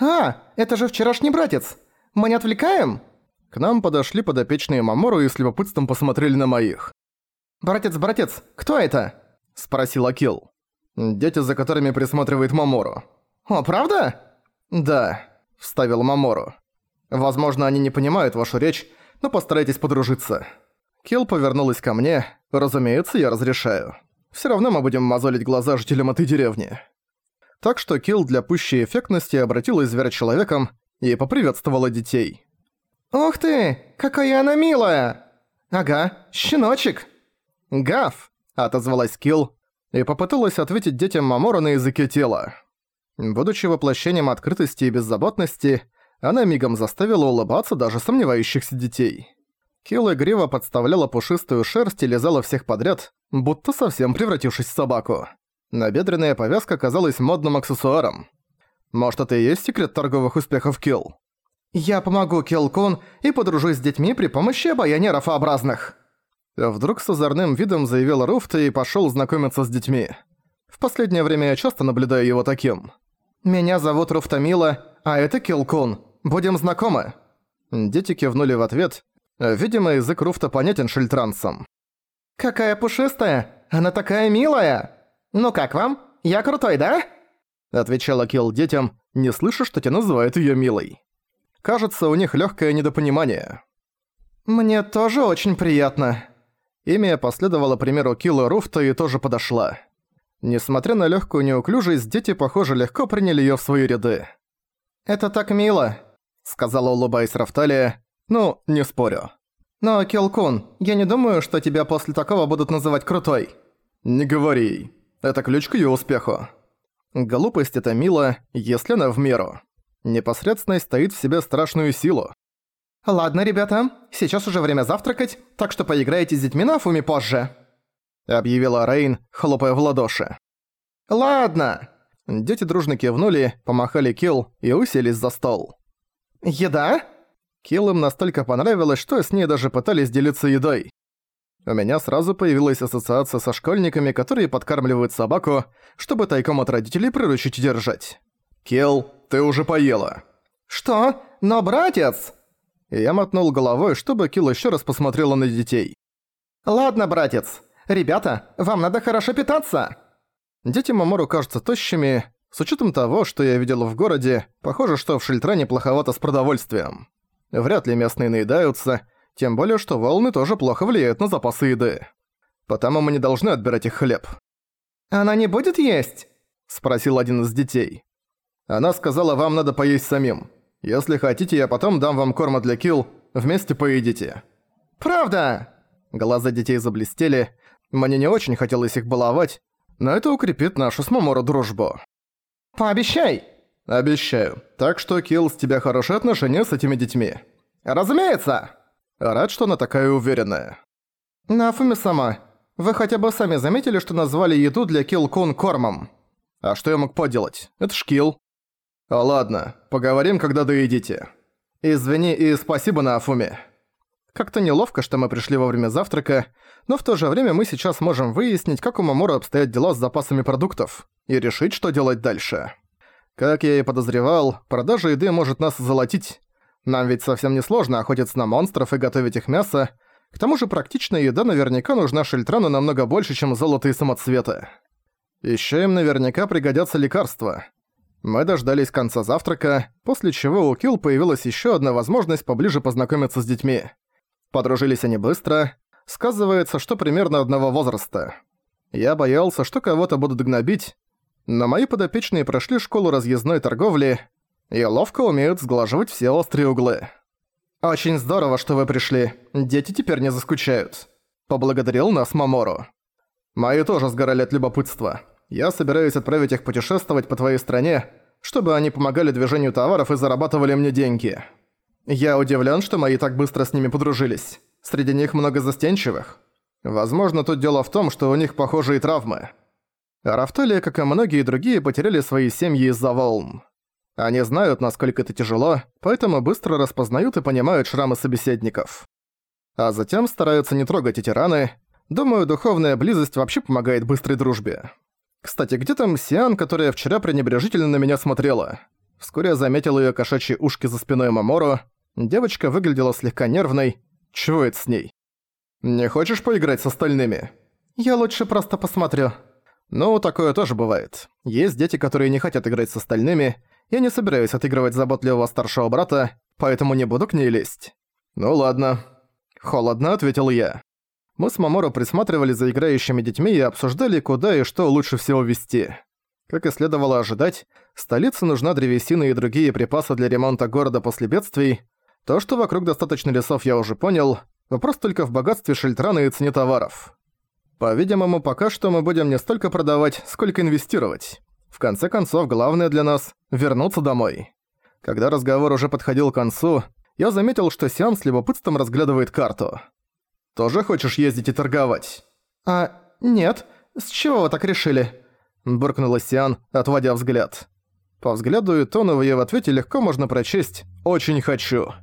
«А, это же вчерашний братец! Мы не отвлекаем?» К нам подошли подопечные Мамору и с любопытством посмотрели на моих. «Братец, братец, кто это?» – спросил Акил. «Дети, за которыми присматривает Мамору». «О, правда?» «Да», – вставил Мамору. «Возможно, они не понимают вашу речь, но постарайтесь подружиться». Килл повернулась ко мне. Разумеется, я разрешаю. Все равно мы будем мозолить глаза жителям этой деревни. Так что Килл для пущей эффектности обратилась зверь-человеком и поприветствовала детей. «Ух ты! Какая она милая!» «Ага, щеночек!» «Гав!» – отозвалась Килл и попыталась ответить детям Мамора на языке тела. Будучи воплощением открытости и беззаботности, она мигом заставила улыбаться даже сомневающихся детей. Килл игриво подставляла пушистую шерсть и лизала всех подряд, будто совсем превратившись в собаку. Набедренная повязка казалась модным аксессуаром. Может, это и есть секрет торговых успехов Килл? «Я помогу Килл-кун и подружусь с детьми при помощи обаяния рафообразных». Вдруг с озорным видом заявил Руфта и пошёл знакомиться с детьми. В последнее время я часто наблюдаю его таким. «Меня зовут Руфтамила, а это Килл-кун. Будем знакомы». Дети кивнули в ответ. Видимо, язык Руфта понятен шельтрансам. «Какая пушистая! Она такая милая! Ну как вам? Я крутой, да?» Отвечала Килл детям, не слыша, что те называют её милой. Кажется, у них легкое недопонимание. «Мне тоже очень приятно». Имя последовало примеру Килла Руфта и тоже подошла. Несмотря на легкую неуклюжесть, дети, похоже, легко приняли ее в свои ряды. «Это так мило», — сказала улыбаясь Рафталия. «Ну, не спорю». «Но, Килкун, я не думаю, что тебя после такого будут называть крутой». «Не говори. Это ключ к её успеху». Глупость — это мило, если она в меру. Непосредственность стоит в себе страшную силу. «Ладно, ребята, сейчас уже время завтракать, так что поиграете с детьми на Фуме позже», объявила Рейн, хлопая в ладоши. «Ладно». Дети дружно кивнули, помахали Килл и уселись за стол. «Еда?» Килл им настолько понравилось, что с ней даже пытались делиться едой. У меня сразу появилась ассоциация со школьниками, которые подкармливают собаку, чтобы тайком от родителей приручить и держать. «Килл, ты уже поела». «Что? Но братец!» Я мотнул головой, чтобы Килл ещё раз посмотрела на детей. «Ладно, братец. Ребята, вам надо хорошо питаться!» Дети Мамору кажутся тощими. С учётом того, что я видел в городе, похоже, что в Шильтране плоховато с продовольствием. Вряд ли местные наедаются, тем более, что волны тоже плохо влияют на запасы еды. Потому мы не должны отбирать их хлеб. «Она не будет есть?» – спросил один из детей. Она сказала, вам надо поесть самим. Если хотите, я потом дам вам корма для килл, вместе поедите». «Правда?» Глаза детей заблестели. Мне не очень хотелось их баловать, но это укрепит нашу с Маморо дружбу. «Пообещай!» «Обещаю. Так что, Килл, с тебя хорошие отношения с этими детьми». «Разумеется!» Рад, что она такая уверенная. «Нафуми сама, вы хотя бы сами заметили, что назвали еду для Килл Кун кормом?» «А что я мог поделать? Это ж Килл». А «Ладно, поговорим, когда доедите. Извини и спасибо на Афуме». Как-то неловко, что мы пришли во время завтрака, но в то же время мы сейчас можем выяснить, как у Мамора обстоят дела с запасами продуктов, и решить, что делать дальше. Как я и подозревал, продажа еды может нас золотить. Нам ведь совсем не сложно охотиться на монстров и готовить их мясо. К тому же практичная еда наверняка нужна Шельтрану намного больше, чем золото и самоцветы. Ещё им наверняка пригодятся лекарства. Мы дождались конца завтрака, после чего у Килл появилась ещё одна возможность поближе познакомиться с детьми. Подружились они быстро. Сказывается, что примерно одного возраста. Я боялся, что кого-то будут гнобить, но мои подопечные прошли школу разъездной торговли и ловко умеют сглаживать все острые углы. «Очень здорово, что вы пришли. Дети теперь не заскучают», — поблагодарил нас Мамору. «Мои тоже сгорали от любопытства. Я собираюсь отправить их путешествовать по твоей стране, чтобы они помогали движению товаров и зарабатывали мне деньги. Я удивлен, что мои так быстро с ними подружились. Среди них много застенчивых. Возможно, тут дело в том, что у них похожие травмы. Рафталия, как и многие другие, потеряли свои семьи из-за волн. Они знают, насколько это тяжело, поэтому быстро распознают и понимают шрамы собеседников. А затем стараются не трогать эти раны. Думаю, духовная близость вообще помогает быстрой дружбе. Кстати, где там Сиан, которая вчера пренебрежительно на меня смотрела? Вскоре я заметил её кошачьи ушки за спиной Мамору. Девочка выглядела слегка нервной. Чего это с ней? «Не хочешь поиграть с остальными?» «Я лучше просто посмотрю». Ну, такое тоже бывает. Есть дети, которые не хотят играть с остальными. Я не собираюсь отыгрывать заботливого старшего брата, поэтому не буду к ней лезть. «Ну ладно». Холодно ответил я. Мы с Маморо присматривали за играющими детьми и обсуждали, куда и что лучше всего вести. Как и следовало ожидать, столице нужна древесина и другие припасы для ремонта города после бедствий. То, что вокруг достаточно лесов, я уже понял. Вопрос только в богатстве шельтрана и цене товаров. По-видимому, пока что мы будем не столько продавать, сколько инвестировать. Конце концов, главное для нас – вернуться домой. Когда разговор уже подходил к концу, я заметил, что Сиан с любопытством разглядывает карту. «Тоже хочешь ездить и торговать?» «А, нет. С чего вы так решили?» Буркнула Сиан, отводя взгляд. По взгляду и тону в её ответе легко можно прочесть «Очень хочу».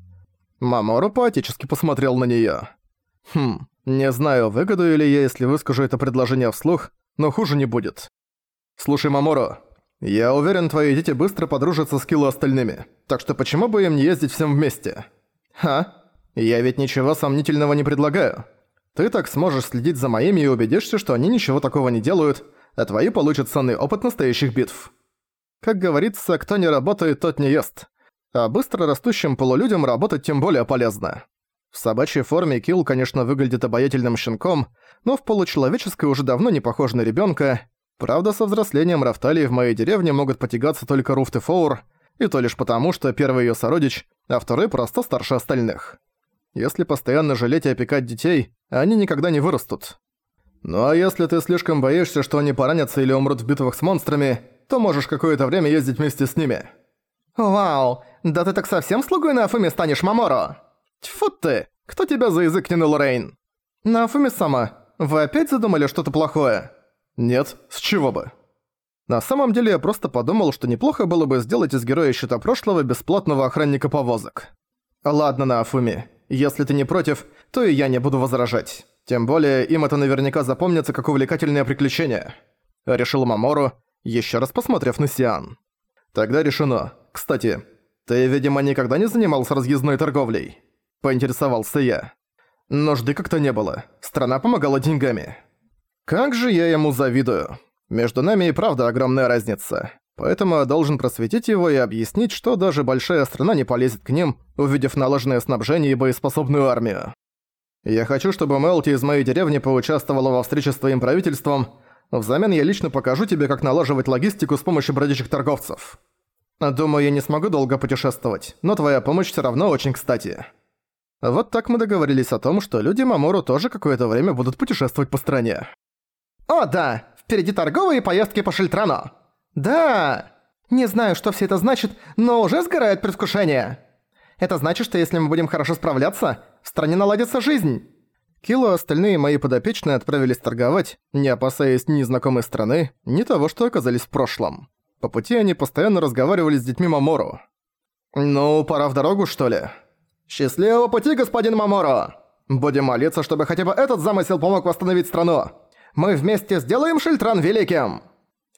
Мамору поотечески посмотрел на неё. «Хм, не знаю, выгодую ли я, если выскажу это предложение вслух, но хуже не будет. Слушай, Мамору, я уверен, твои дети быстро подружатся с Киллу остальными, так что почему бы им не ездить всем вместе? Ха? Я ведь ничего сомнительного не предлагаю. Ты так сможешь следить за моими и убедишься, что они ничего такого не делают, а твои получат ценный опыт настоящих битв. Как говорится, кто не работает, тот не ест. А быстро растущим полулюдям работать тем более полезно. В собачьей форме Килл, конечно, выглядит обаятельным щенком, но в получеловеческой уже давно не похож на ребенка, Правда, со взрослением Рафталии в моей деревне могут потягаться только Руфт и Фоур, и то лишь потому, что первый её сородич, а второй просто старше остальных. Если постоянно жалеть и опекать детей, они никогда не вырастут. Ну а если ты слишком боишься, что они поранятся или умрут в битвах с монстрами, то можешь какое-то время ездить вместе с ними. Вау, да ты так совсем слугой на Афуме станешь, Маморо? Тьфу ты, кто тебя за язык тянул, Рейн? На Афуме сама, вы опять задумали что-то плохое? Нет, с чего бы? На самом деле я просто подумал, что неплохо было бы сделать из героя Щита Прошлого бесплатного охранника повозок. Ладно, Нафуми, если ты не против, то и я не буду возражать. Тем более, им это наверняка запомнится как увлекательное приключение. Решил Мамору, еще раз посмотрев на Сиан. Тогда решено. Кстати, ты, видимо, никогда не занимался разъездной торговлей? Поинтересовался я. Нужды как-то не было. Страна помогала деньгами. Как же я ему завидую. Между нами и правда огромная разница. Поэтому я должен просветить его и объяснить, что даже большая страна не полезет к ним, увидев налаженное снабжение и боеспособную армию. Я хочу, чтобы Мелти из моей деревни поучаствовала во встрече с твоим правительством. Взамен я лично покажу тебе, как налаживать логистику с помощью бродячих торговцев. Думаю, я не смогу долго путешествовать, но твоя помощь все равно очень кстати. Вот так мы договорились о том, что люди Мамору тоже какое-то время будут путешествовать по стране. «О, да! Впереди торговые поездки по Шильтрану!» «Да! Не знаю, что все это значит, но уже сгорает предвкушение!» «Это значит, что если мы будем хорошо справляться, в стране наладится жизнь!» Кило остальные мои подопечные отправились торговать, не опасаясь ни знакомой страны, ни того, что оказались в прошлом. По пути они постоянно разговаривали с детьми Мамору. «Ну, пора в дорогу, что ли?» «Счастливого пути, господин Маморо! Будем молиться, чтобы хотя бы этот замысел помог восстановить страну!» Мы вместе сделаем Шильтран великим!»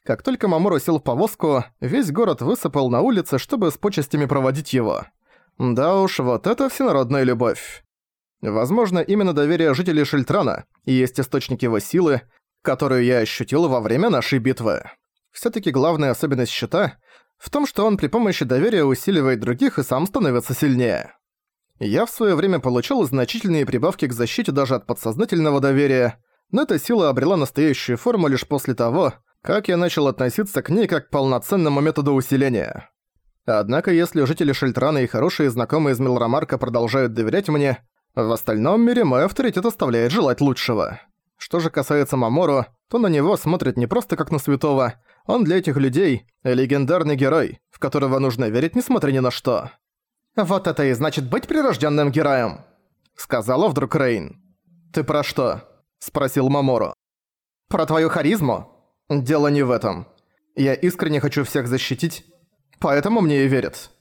Как только Мамору сел в повозку, весь город высыпал на улице, чтобы с почестями проводить его. Да уж, вот это всенародная любовь. Возможно, именно доверие жителей Шильтрана и есть источник его силы, которую я ощутил во время нашей битвы. Всё-таки главная особенность щита в том, что он при помощи доверия усиливает других и сам становится сильнее. Я в своё время получил значительные прибавки к защите даже от подсознательного доверия, но эта сила обрела настоящую форму лишь после того, как я начал относиться к ней как к полноценному методу усиления. Однако если жители Шельтрана и хорошие знакомые из Милрамарка продолжают доверять мне, в остальном мире мой авторитет оставляет желать лучшего. Что же касается Мамору, то на него смотрят не просто как на святого, он для этих людей – легендарный герой, в которого нужно верить несмотря ни на что. «Вот это и значит быть прирожденным героем», – сказала вдруг Рейн. «Ты про что?» – спросил Маморо. «Про твою харизму? Дело не в этом. Я искренне хочу всех защитить, поэтому мне и верят».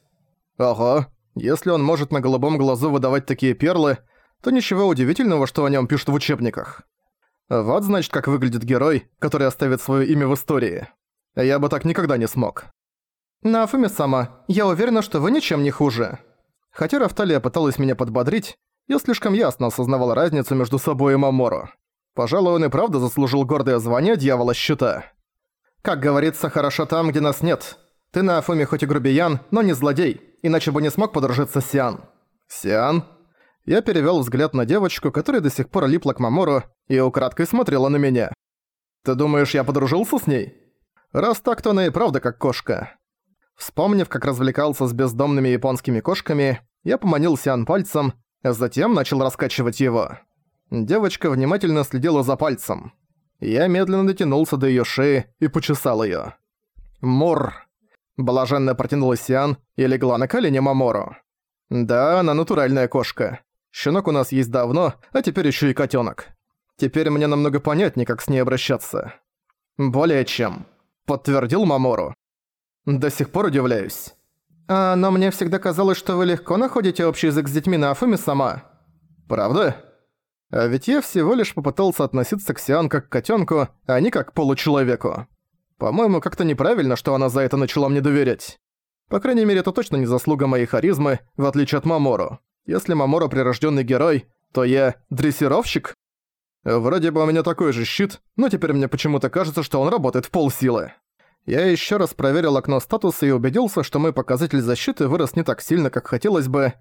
«Ого, если он может на голубом глазу выдавать такие перлы, то ничего удивительного, что о нем пишут в учебниках. Вот значит, как выглядит герой, который оставит свое имя в истории. Я бы так никогда не смог». «Нафуми-сама, я уверена, что вы ничем не хуже». Хотя Рафталия пыталась меня подбодрить, я слишком ясно осознавал разницу между собой и Мамору. Пожалуй, он и правда заслужил гордое звание Дьявола Щита. Как говорится, хорошо там, где нас нет. Ты на Афуме хоть и грубиян, но не злодей, иначе бы не смог подружиться с Сиан. Сиан? Я перевёл взгляд на девочку, которая до сих пор липла к Мамору и украдкой смотрела на меня. Ты думаешь, я подружился с ней? Раз так, то она и правда как кошка. Вспомнив, как развлекался с бездомными японскими кошками, я поманил Сиан пальцем, а затем начал раскачивать его. Девочка внимательно следила за пальцем. Я медленно дотянулся до её шеи и почесал её. Мур. Блаженно протянула Сиан и легла на колени Мамору. Да, она натуральная кошка. Щенок у нас есть давно, а теперь ещё и котёнок. Теперь мне намного понятнее, как с ней обращаться. Более чем. Подтвердил Мамору. До сих пор удивляюсь. А, но мне всегда казалось, что вы легко находите общий язык с детьми на Афуме сама. Правда? А ведь я всего лишь попытался относиться к Сиан как к котенку, а не как к получеловеку. По-моему, как-то неправильно, что она за это начала мне доверять. По крайней мере, это точно не заслуга моей харизмы, в отличие от Мамору. Если Мамору прирожденный герой, то я дрессировщик? Вроде бы у меня такой же щит, но теперь мне почему-то кажется, что он работает в полсилы. Я еще раз проверил окно статуса и убедился, что мой показатель защиты вырос не так сильно, как хотелось бы.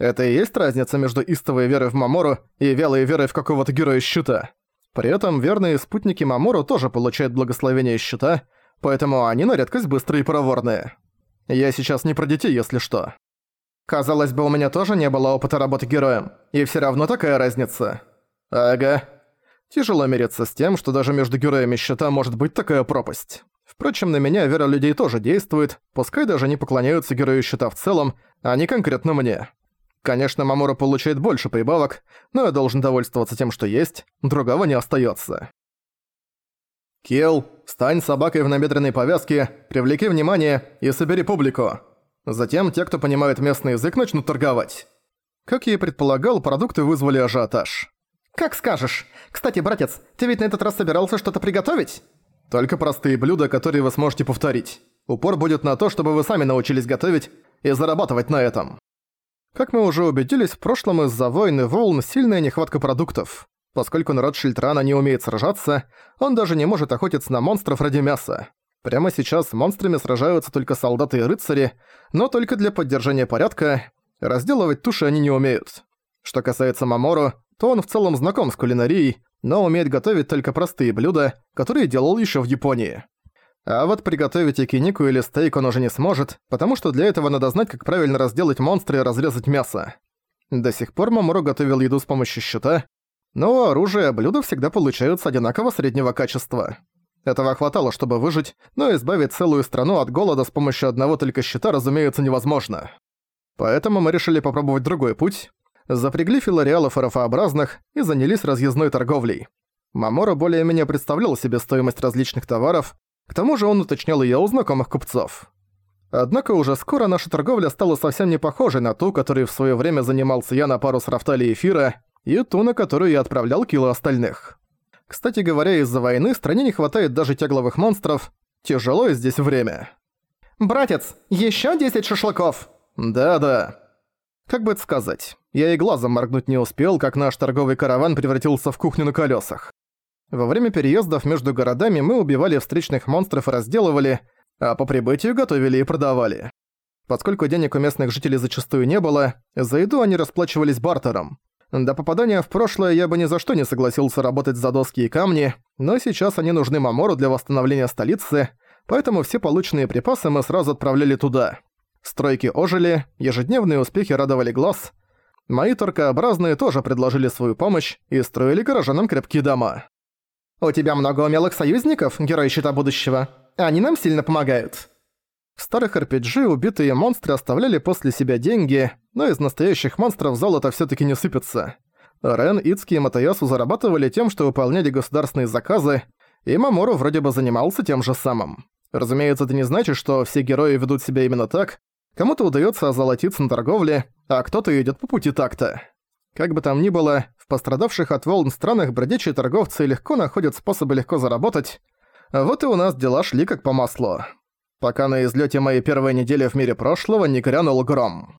Это и есть разница между истовой верой в Мамору и вялой верой в какого-то героя щита. При этом верные спутники Мамору тоже получают благословение щита, поэтому они на редкость быстрые и проворные. Я сейчас не про детей, если что. Казалось бы, у меня тоже не было опыта работы героем, и все равно такая разница. Ага. Тяжело мириться с тем, что даже между героями щита может быть такая пропасть. Впрочем, на меня вера людей тоже действует, пускай даже не поклоняются герою щита в целом, а не конкретно мне. Конечно, Мамора получает больше прибавок, но я должен довольствоваться тем, что есть, другого не остается. Кел, стань собакой в набедренной повязке, привлеки внимание и собери публику. Затем те, кто понимает местный язык, начнут торговать. Как я и предполагал, продукты вызвали ажиотаж. «Как скажешь. Кстати, братец, ты ведь на этот раз собирался что-то приготовить?» Только простые блюда, которые вы сможете повторить. Упор будет на то, чтобы вы сами научились готовить и зарабатывать на этом. Как мы уже убедились, в прошлом из-за войны волн сильная нехватка продуктов. Поскольку народ Шильтрана не умеет сражаться, он даже не может охотиться на монстров ради мяса. Прямо сейчас с монстрами сражаются только солдаты и рыцари, но только для поддержания порядка, разделывать туши они не умеют. Что касается Мамору, то он в целом знаком с кулинарией, но умеет готовить только простые блюда, которые делал еще в Японии. А вот приготовить якинику или стейк он уже не сможет, потому что для этого надо знать, как правильно разделать монстра и разрезать мясо. До сих пор Маморо готовил еду с помощью щита, но оружие и блюда всегда получаются одинаково среднего качества. Этого хватало, чтобы выжить, но избавить целую страну от голода с помощью одного только щита, разумеется, невозможно. Поэтому мы решили попробовать другой путь, запрягли филариалов рафообразных и занялись разъездной торговлей. Мамора более-менее представлял себе стоимость различных товаров, к тому же он уточнял её у знакомых купцов. Однако уже скоро наша торговля стала совсем не похожей на ту, которой в своё время занимался я на пару с Рафтали и Эфира, и ту, на которую я отправлял кило остальных. Кстати говоря, из-за войны стране не хватает даже тягловых монстров. Тяжелое здесь время. «Братец, ещё 10 шашлыков!» «Да-да». Как бы это сказать? Я и глазом моргнуть не успел, как наш торговый караван превратился в кухню на колесах. Во время переездов между городами мы убивали встречных монстров и разделывали, а по прибытию готовили и продавали. Поскольку денег у местных жителей зачастую не было, за еду они расплачивались бартером. До попадания в прошлое я бы ни за что не согласился работать за доски и камни, но сейчас они нужны Мамору для восстановления столицы, поэтому все полученные припасы мы сразу отправляли туда. Стройки ожили, ежедневные успехи радовали глаз, Мои торкообразные тоже предложили свою помощь и строили горожанам крепкие дома. «У тебя много умелых союзников, герой Щита Будущего. Они нам сильно помогают». В старых RPG убитые монстры оставляли после себя деньги, но из настоящих монстров золото всё таки не сыпется. Рен, Ицки и Матаясу зарабатывали тем, что выполняли государственные заказы, и Мамору вроде бы занимался тем же самым. Разумеется, это не значит, что все герои ведут себя именно так, Кому-то удается озолотиться на торговле, а кто-то идет по пути такта. Как бы там ни было, в пострадавших от волн странах бродячие торговцы легко находят способы легко заработать, а вот и у нас дела шли как по маслу. пока на излете моей первой недели в мире прошлого не грянул гром.